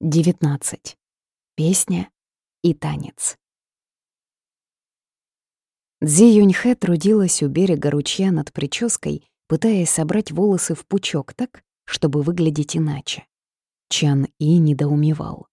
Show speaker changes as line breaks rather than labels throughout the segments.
19. Песня и танец. Дзи Юньхэ трудилась у берега ручья над прической, пытаясь собрать волосы в пучок так, чтобы выглядеть иначе. Чан И недоумевал.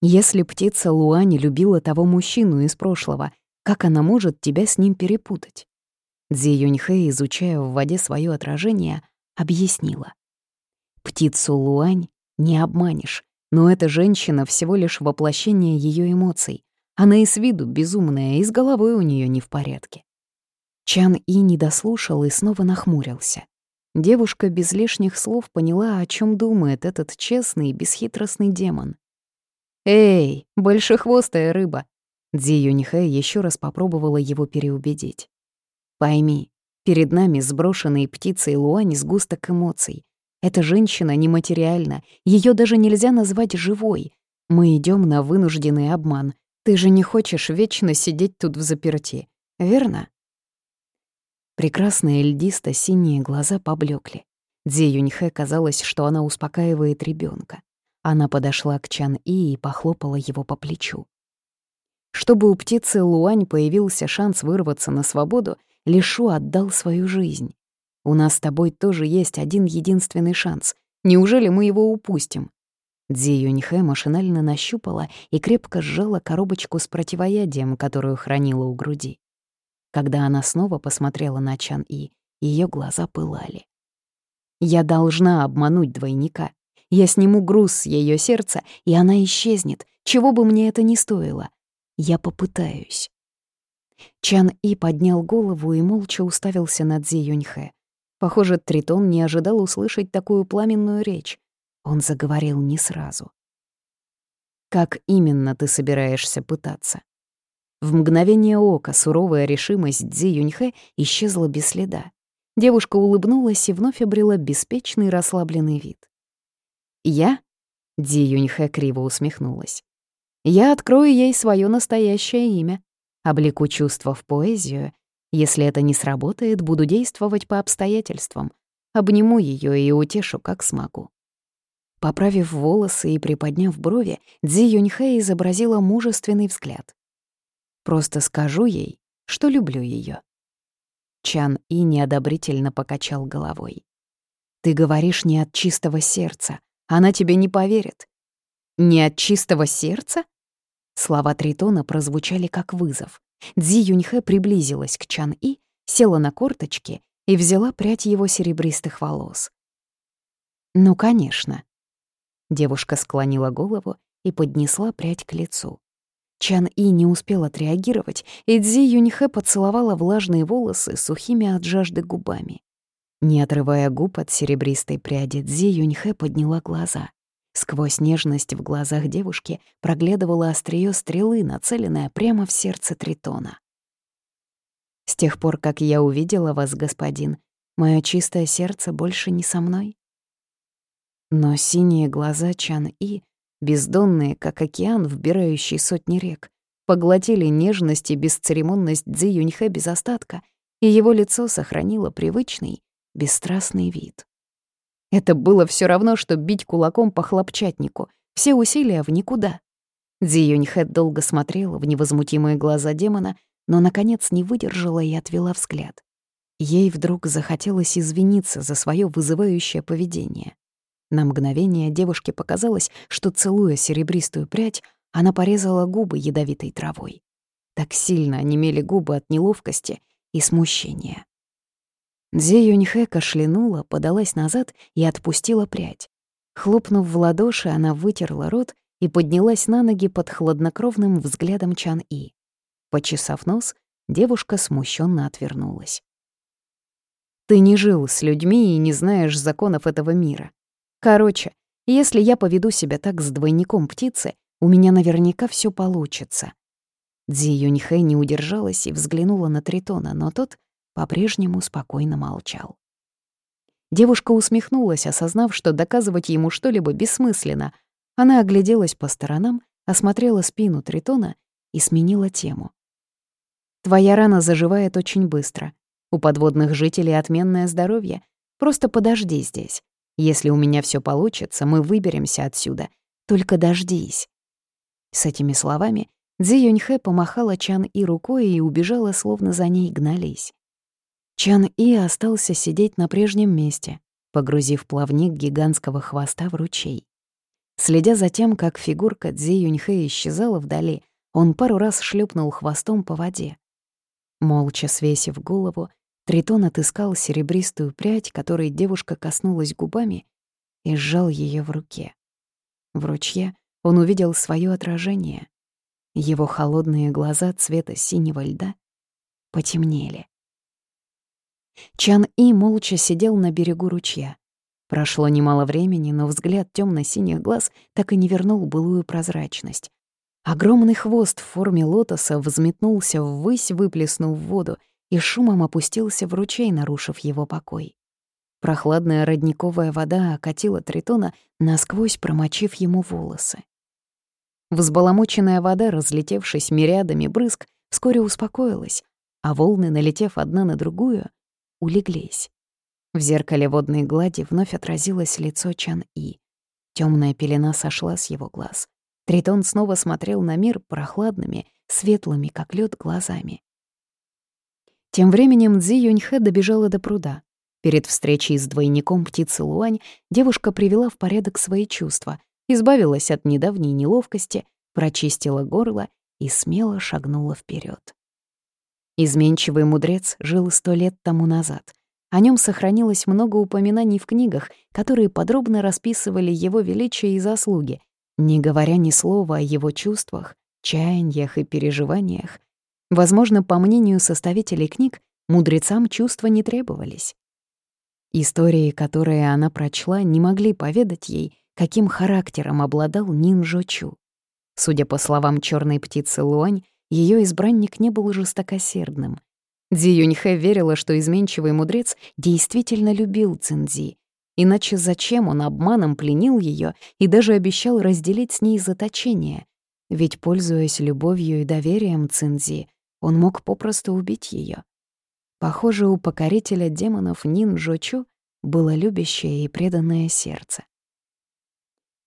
Если птица Луани любила того мужчину из прошлого, как она может тебя с ним перепутать? Дзи Юньхэ, изучая в воде свое отражение, объяснила. Птицу Луань не обманешь, но эта женщина всего лишь воплощение ее эмоций. Она и с виду безумная, и с головой у нее не в порядке. Чан И не дослушал и снова нахмурился. Девушка без лишних слов поняла, о чем думает этот честный и бесхитростный демон. «Эй, большехвостая рыба!» Дзи Юнихэ еще раз попробовала его переубедить. «Пойми, перед нами сброшенные птицей Луань сгусток эмоций, эта женщина нематериальна, ее даже нельзя назвать живой. Мы идем на вынужденный обман. Ты же не хочешь вечно сидеть тут в заперти, верно? Прекрасные льдисто-синие глаза поблекли. Дзе Юньхэ казалось, что она успокаивает ребенка. Она подошла к Чан И и похлопала его по плечу. Чтобы у птицы Луань появился шанс вырваться на свободу, Лишу отдал свою жизнь. У нас с тобой тоже есть один единственный шанс. Неужели мы его упустим?» Дзи Юньхэ машинально нащупала и крепко сжала коробочку с противоядием, которую хранила у груди. Когда она снова посмотрела на Чан И, ее глаза пылали. «Я должна обмануть двойника. Я сниму груз с ее сердца, и она исчезнет, чего бы мне это ни стоило. Я попытаюсь». Чан И поднял голову и молча уставился на Дзи Юньхэ. Похоже, Тритон не ожидал услышать такую пламенную речь. Он заговорил не сразу. «Как именно ты собираешься пытаться?» В мгновение ока суровая решимость Дзи Юньхэ исчезла без следа. Девушка улыбнулась и вновь обрела беспечный расслабленный вид. «Я?» — Дзи Юньхэ криво усмехнулась. «Я открою ей свое настоящее имя, облеку чувства в поэзию если это не сработает, буду действовать по обстоятельствам. Обниму ее и утешу, как смогу. Поправив волосы и приподняв брови, Дзи Юньхэ изобразила мужественный взгляд. «Просто скажу ей, что люблю ее. Чан И неодобрительно покачал головой. «Ты говоришь не от чистого сердца. Она тебе не поверит». «Не от чистого сердца?» Слова Тритона прозвучали как вызов. Дзи Юньхэ приблизилась к Чан И, села на корточки и взяла прядь его серебристых волос. «Ну, конечно». Девушка склонила голову и поднесла прядь к лицу. Чан И не успел отреагировать, и Дзи Юньхэ поцеловала влажные волосы сухими от жажды губами. Не отрывая губ от серебристой пряди, Дзи Юньхэ подняла глаза. Сквозь нежность в глазах девушки проглядывало острие стрелы, нацеленное прямо в сердце Тритона. «С тех пор, как я увидела вас, господин, мое чистое сердце больше не со мной». Но синие глаза Чан И, бездонные, как океан, вбирающий сотни рек, поглотили нежность и бесцеремонность Цзи Юньхэ без остатка, и его лицо сохранило привычный, бесстрастный вид. Это было все равно, что бить кулаком по хлопчатнику. Все усилия в никуда. Дзи Юньхэ долго смотрела в невозмутимые глаза демона, но, наконец, не выдержала и отвела взгляд. Ей вдруг захотелось извиниться за свое вызывающее поведение. На мгновение девушке показалось, что, целуя серебристую прядь, она порезала губы ядовитой травой. Так сильно онемели губы от неловкости и смущения. Дзе Юньхэ кашлянула, подалась назад и отпустила прядь. Хлопнув в ладоши, она вытерла рот и поднялась на ноги под хладнокровным взглядом Чан И. Почесав нос, девушка смущенно отвернулась. «Ты не жил с людьми и не знаешь законов этого мира. Короче, если я поведу себя так с двойником птицы, у меня наверняка все получится». Дзи Юньхэ не удержалась и взглянула на Тритона, но тот по-прежнему спокойно молчал. Девушка усмехнулась, осознав, что доказывать ему что-либо бессмысленно. Она огляделась по сторонам, осмотрела спину Тритона и сменила тему. «Твоя рана заживает очень быстро. У подводных жителей отменное здоровье. Просто подожди здесь. Если у меня все получится, мы выберемся отсюда. только дождись». С этими словами Дзи Юньхэ помахала Чан И рукой и убежала, словно за ней гнались. Чан И остался сидеть на прежнем месте, погрузив плавник гигантского хвоста в ручей. Следя за тем, как фигурка Дзи Юньхэ исчезала вдали, он пару раз шлепнул хвостом по воде. Молча свесив голову, Тритон отыскал серебристую прядь, которой девушка коснулась губами, и сжал ее в руке. В ручье он увидел свое отражение. Его холодные глаза цвета синего льда потемнели. Чан И молча сидел на берегу ручья. Прошло немало времени, но взгляд темно синих глаз так и не вернул былую прозрачность. Огромный хвост в форме лотоса взметнулся ввысь, выплеснув воду, и шумом опустился в ручей, нарушив его покой. Прохладная родниковая вода окатила Тритона, насквозь промочив ему волосы. Взбаламученная вода, разлетевшись мириадами брызг, вскоре успокоилась, а волны, налетев одна на другую, улеглись. В зеркале водной глади вновь отразилось лицо Чан-И. Темная пелена сошла с его глаз. Тритон снова смотрел на мир прохладными, светлыми, как лед, глазами. Тем временем Цзи Юньхэ добежала до пруда. Перед встречей с двойником птицы Луань девушка привела в порядок свои чувства, избавилась от недавней неловкости, прочистила горло и смело шагнула вперед. Изменчивый мудрец жил сто лет тому назад — о нем сохранилось много упоминаний в книгах, которые подробно расписывали его величие и заслуги, не говоря ни слова о его чувствах, чаяниях и переживаниях. Возможно, по мнению составителей книг, мудрецам чувства не требовались. Истории, которые она прочла, не могли поведать ей, каким характером обладал Нин Жочу. Судя по словам черной птицы Луань, ее избранник не был жестокосердным — Дзи Юньхэ верила, что изменчивый мудрец действительно любил Цинзи. Иначе зачем он обманом пленил ее и даже обещал разделить с ней заточение? Ведь, пользуясь любовью и доверием Цинзи, он мог попросту убить ее. Похоже, у покорителя демонов Нин Джочу было любящее и преданное сердце.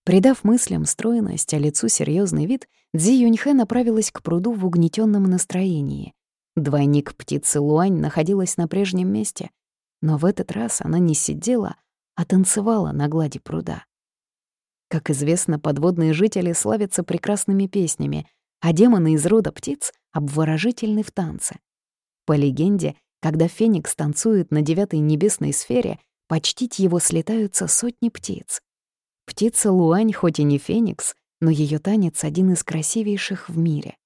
Придав мыслям стройность, а лицу серьезный вид, Дзи Юньхэ направилась к пруду в угнетенном настроении. Двойник птицы Луань находилась на прежнем месте, но в этот раз она не сидела, а танцевала на глади пруда. Как известно, подводные жители славятся прекрасными песнями, а демоны из рода птиц обворожительны в танце. По легенде, когда Феникс танцует на девятой небесной сфере, почтить его слетаются сотни птиц. Птица Луань хоть и не Феникс, но ее танец один из красивейших в мире.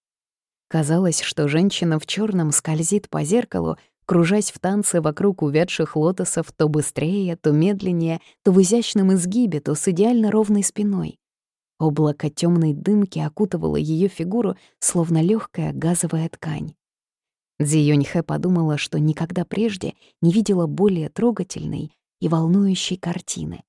Казалось, что женщина в черном скользит по зеркалу, кружась в танце вокруг увядших лотосов то быстрее, то медленнее, то в изящном изгибе, то с идеально ровной спиной. Облако темной дымки окутывало ее фигуру, словно легкая газовая ткань. Дзи Юньхэ подумала, что никогда прежде не видела более трогательной и волнующей картины.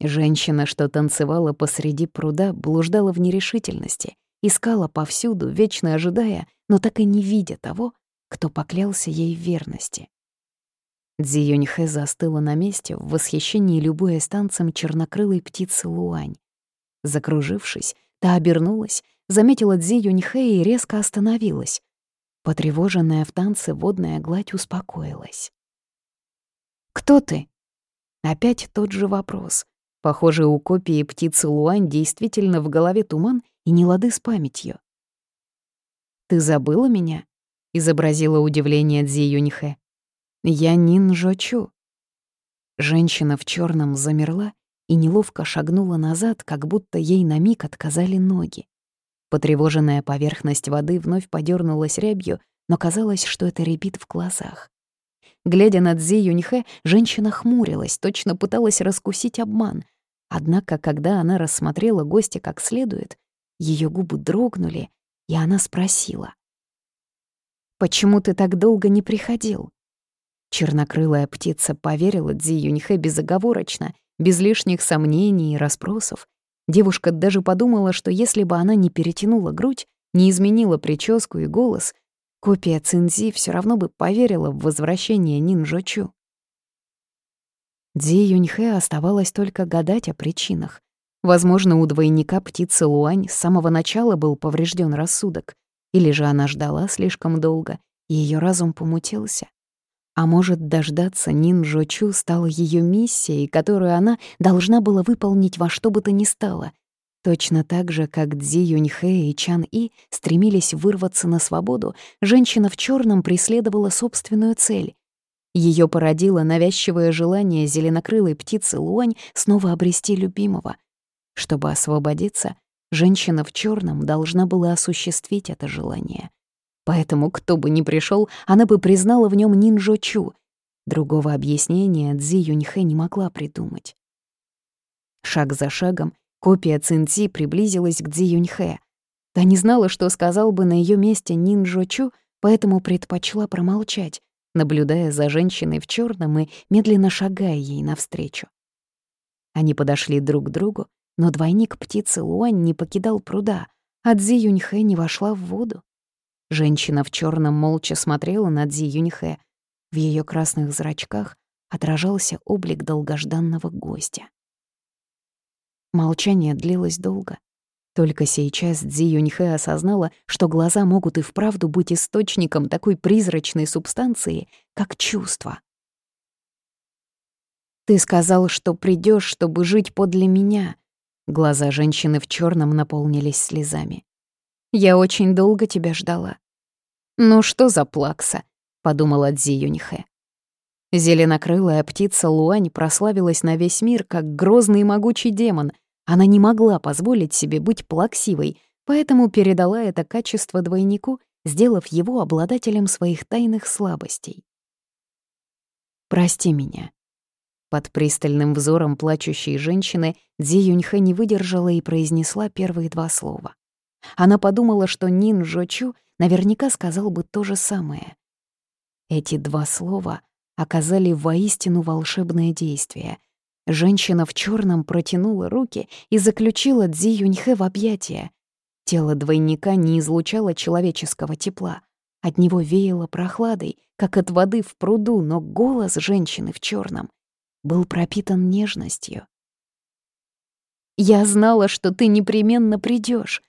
Женщина, что танцевала посреди пруда, блуждала в нерешительности, Искала повсюду, вечно ожидая, но так и не видя того, кто поклялся ей в верности. Дзи Юньхэ застыла на месте в восхищении любуясь танцем чернокрылой птицы Луань. Закружившись, та обернулась, заметила Дзи Юньхэ и резко остановилась. Потревоженная в танце водная гладь успокоилась. «Кто ты?» Опять тот же вопрос. Похоже, у копии птицы Луань действительно в голове туман и не лады с памятью. «Ты забыла меня?» — изобразила удивление Дзи Юньхэ. «Я Нин Жочу». Женщина в черном замерла и неловко шагнула назад, как будто ей на миг отказали ноги. Потревоженная поверхность воды вновь подернулась рябью, но казалось, что это рябит в глазах. Глядя на Цзи Юньхэ, женщина хмурилась, точно пыталась раскусить обман. Однако, когда она рассмотрела гостя как следует, ее губы дрогнули, и она спросила. «Почему ты так долго не приходил?» Чернокрылая птица поверила Цзи Юньхэ безоговорочно, без лишних сомнений и расспросов. Девушка даже подумала, что если бы она не перетянула грудь, не изменила прическу и голос, Копия Цинзи все равно бы поверила в возвращение Нин Жочу. Дзи Юньхэ оставалось только гадать о причинах. Возможно, у двойника птицы Луань с самого начала был поврежден рассудок, или же она ждала слишком долго, и ее разум помутился. А может, дождаться Нин Жочу стала ее миссией, которую она должна была выполнить во что бы то ни стало. Точно так же, как Дзи Юньхэ и Чан И стремились вырваться на свободу, женщина в черном преследовала собственную цель. Ее породило навязчивое желание зеленокрылой птицы Луань снова обрести любимого — чтобы освободиться, женщина в черном должна была осуществить это желание. Поэтому, кто бы ни пришел, она бы признала в нем Нинджо Чу. Другого объяснения Цзи Юньхэ не могла придумать. Шаг за шагом копия Цинци приблизилась к Цзи Юньхэ. Та не знала, что сказал бы на ее месте Нинджо Чу, поэтому предпочла промолчать, наблюдая за женщиной в черном и медленно шагая ей навстречу. Они подошли друг к другу, но двойник птицы Луань не покидал пруда, а Цзи Юньхэ не вошла в воду. Женщина в черном молча смотрела на Цзи Юньхэ. В ее красных зрачках отражался облик долгожданного гостя. Молчание длилось долго. Только сейчас Цзи Юньхэ осознала, что глаза могут и вправду быть источником такой призрачной субстанции, как чувство. «Ты сказал, что придешь, чтобы жить подле меня», Глаза женщины в черном наполнились слезами. «Я очень долго тебя ждала». «Ну что за плакса?» — подумала Дзи Юньхэ. Зеленокрылая птица Луань прославилась на весь мир как грозный и могучий демон. Она не могла позволить себе быть плаксивой, поэтому передала это качество двойнику, сделав его обладателем своих тайных слабостей. «Прости меня», под пристальным взором плачущей женщины Дзи Юньхэ не выдержала и произнесла первые два слова. Она подумала, что Нин Жочу наверняка сказал бы то же самое. Эти два слова оказали воистину волшебное действие. Женщина в черном протянула руки и заключила Дзи Юньхэ в объятия. Тело двойника не излучало человеческого тепла. От него веяло прохладой, как от воды в пруду, но голос женщины в черном был пропитан нежностью. «Я знала, что ты непременно придешь.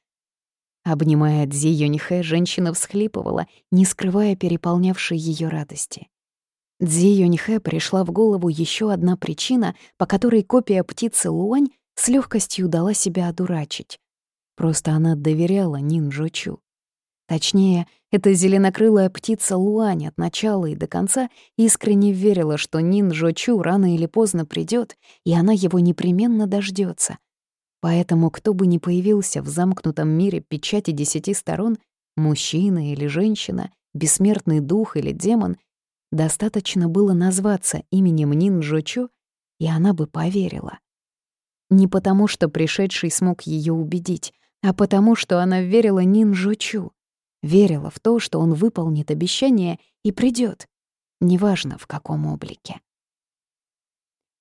Обнимая Дзи Юньхэ, женщина всхлипывала, не скрывая переполнявшей ее радости. Дзи Юньхэ пришла в голову еще одна причина, по которой копия птицы Луань с легкостью дала себя одурачить. Просто она доверяла Нин Жочу. Точнее, эта зеленокрылая птица Луань от начала и до конца искренне верила, что Нин Жочу рано или поздно придет, и она его непременно дождется. Поэтому кто бы ни появился в замкнутом мире печати десяти сторон, мужчина или женщина, бессмертный дух или демон, достаточно было назваться именем Нин Жочу, и она бы поверила. Не потому, что пришедший смог ее убедить, а потому, что она верила Нин Жочу верила в то, что он выполнит обещание и придет, неважно в каком облике.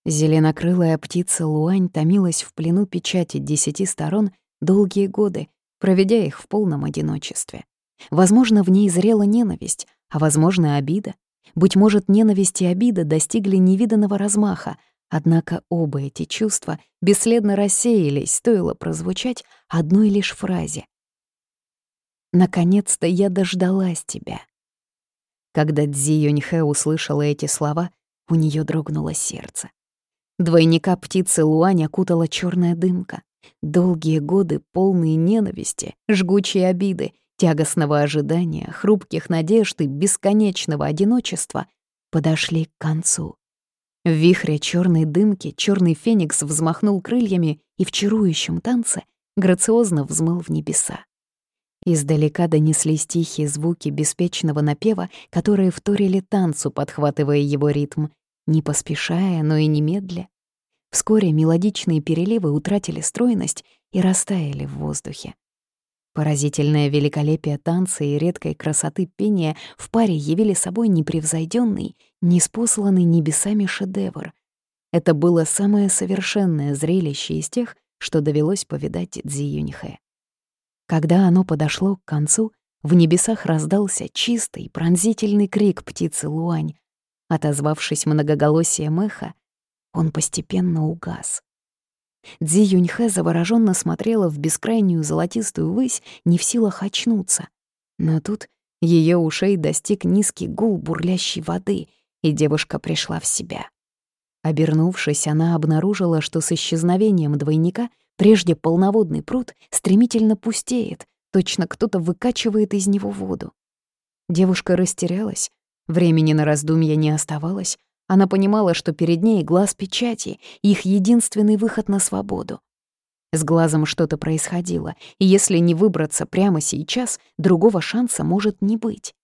Зеленокрылая птица Луань томилась в плену печати десяти сторон долгие годы, проведя их в полном одиночестве. Возможно, в ней зрела ненависть, а возможно, обида. Быть может, ненависть и обида достигли невиданного размаха, однако оба эти чувства бесследно рассеялись, стоило прозвучать одной лишь фразе Наконец-то я дождалась тебя. Когда Дзи Юньхэ услышала эти слова, у нее дрогнуло сердце. Двойника птицы Луань окутала черная дымка. Долгие годы, полные ненависти, жгучей обиды, тягостного ожидания, хрупких надежд и бесконечного одиночества подошли к концу. В вихре черной дымки черный феникс взмахнул крыльями и в чарующем танце грациозно взмыл в небеса. Издалека донеслись тихие звуки беспечного напева, которые вторили танцу, подхватывая его ритм, не поспешая, но и немедля. Вскоре мелодичные переливы утратили стройность и растаяли в воздухе. Поразительное великолепие танца и редкой красоты пения в паре явили собой непревзойденный, неспосланный небесами шедевр. Это было самое совершенное зрелище из тех, что довелось повидать Цзи Юньхэ. Когда оно подошло к концу, в небесах раздался чистый, пронзительный крик птицы Луань. Отозвавшись многоголосием эха, он постепенно угас. Дзи Юньхэ завороженно смотрела в бескрайнюю золотистую высь, не в силах очнуться. Но тут ее ушей достиг низкий гул бурлящей воды, и девушка пришла в себя. Обернувшись, она обнаружила, что с исчезновением двойника прежде полноводный пруд стремительно пустеет, точно кто-то выкачивает из него воду. Девушка растерялась, времени на раздумья не оставалось, она понимала, что перед ней глаз печати, их единственный выход на свободу. С глазом что-то происходило, и если не выбраться прямо сейчас, другого шанса может не быть.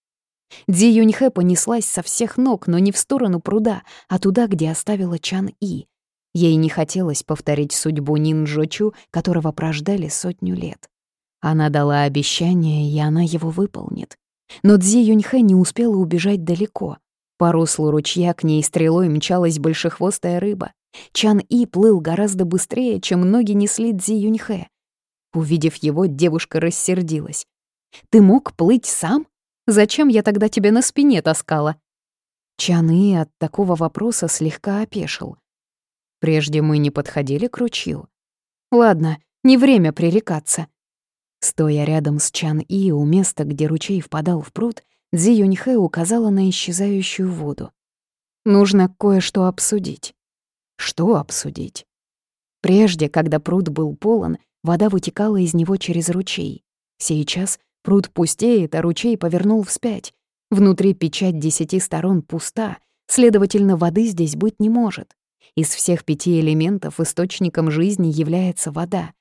Ди Юньхэ понеслась со всех ног, но не в сторону пруда, а туда, где оставила Чан И. Ей не хотелось повторить судьбу Нин Джочу, которого прождали сотню лет. Она дала обещание, и она его выполнит. Но Дзи Юньхэ не успела убежать далеко. По руслу ручья к ней стрелой мчалась большехвостая рыба. Чан И плыл гораздо быстрее, чем ноги несли Дзи Юньхэ. Увидев его, девушка рассердилась. «Ты мог плыть сам? Зачем я тогда тебя на спине таскала?» Чан И от такого вопроса слегка опешил. «Прежде мы не подходили к ручью?» «Ладно, не время пререкаться». Стоя рядом с Чан И у места, где ручей впадал в пруд, Дзи Юньхэ указала на исчезающую воду. «Нужно кое-что обсудить». «Что обсудить?» Прежде, когда пруд был полон, вода вытекала из него через ручей. Сейчас пруд пустеет, а ручей повернул вспять. Внутри печать десяти сторон пуста, следовательно, воды здесь быть не может. Из всех пяти элементов источником жизни является вода.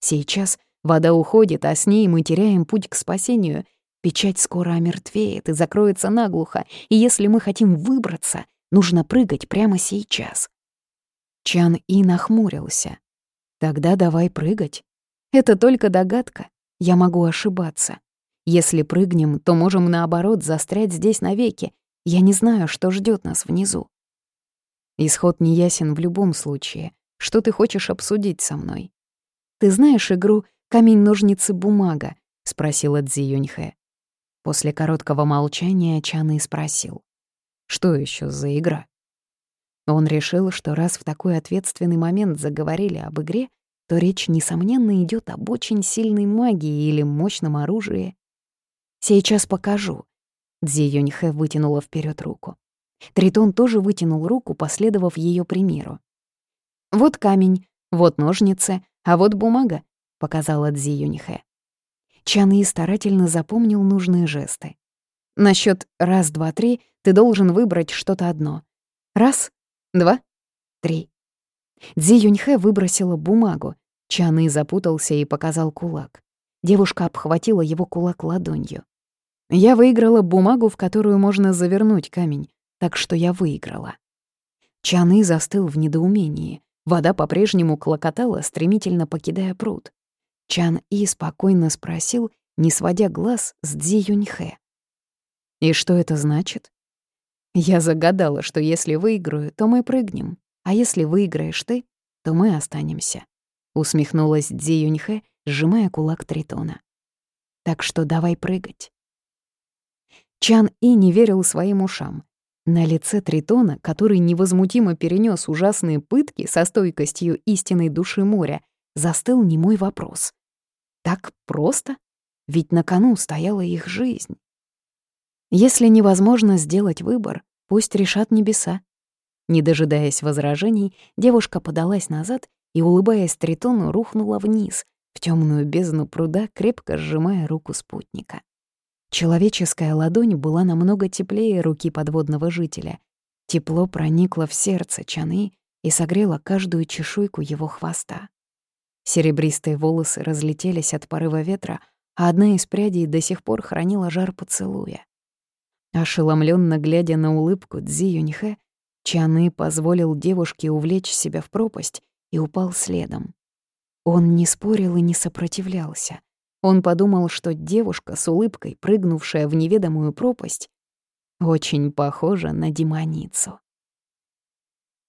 Сейчас вода уходит, а с ней мы теряем путь к спасению, Печать скоро омертвеет и закроется наглухо, и если мы хотим выбраться, нужно прыгать прямо сейчас. Чан И нахмурился. Тогда давай прыгать. Это только догадка. Я могу ошибаться. Если прыгнем, то можем, наоборот, застрять здесь навеки. Я не знаю, что ждет нас внизу. Исход не ясен в любом случае. Что ты хочешь обсудить со мной? Ты знаешь игру «Камень-ножницы-бумага»? — спросила Цзи Юньхэ. После короткого молчания Чан спросил. «Что еще за игра?» Он решил, что раз в такой ответственный момент заговорили об игре, то речь, несомненно, идет об очень сильной магии или мощном оружии. «Сейчас покажу». Дзи Юньхэ вытянула вперед руку. Тритон тоже вытянул руку, последовав ее примеру. «Вот камень, вот ножницы, а вот бумага», — показала Дзи Юньхэ. Чан И старательно запомнил нужные жесты. На счет раз, два, три ты должен выбрать что-то одно. Раз, два, три. Дзи Юньхэ выбросила бумагу. Чан И запутался и показал кулак. Девушка обхватила его кулак ладонью. Я выиграла бумагу, в которую можно завернуть камень, так что я выиграла. Чан И застыл в недоумении. Вода по-прежнему клокотала, стремительно покидая пруд. Чан И спокойно спросил, не сводя глаз с Дзи Юньхэ. «И что это значит?» «Я загадала, что если выиграю, то мы прыгнем, а если выиграешь ты, то мы останемся», — усмехнулась Дзи Юньхэ, сжимая кулак Тритона. «Так что давай прыгать». Чан И не верил своим ушам. На лице Тритона, который невозмутимо перенес ужасные пытки со стойкостью истинной души моря, застыл немой вопрос. Так просто? Ведь на кону стояла их жизнь. Если невозможно сделать выбор, пусть решат небеса. Не дожидаясь возражений, девушка подалась назад и, улыбаясь Тритону, рухнула вниз, в темную бездну пруда, крепко сжимая руку спутника. Человеческая ладонь была намного теплее руки подводного жителя. Тепло проникло в сердце Чаны и согрело каждую чешуйку его хвоста. Серебристые волосы разлетелись от порыва ветра, а одна из прядей до сих пор хранила жар поцелуя. Ошеломленно глядя на улыбку Цзи Юньхэ, Чаны позволил девушке увлечь себя в пропасть и упал следом. Он не спорил и не сопротивлялся. Он подумал, что девушка с улыбкой, прыгнувшая в неведомую пропасть, очень похожа на демоницу.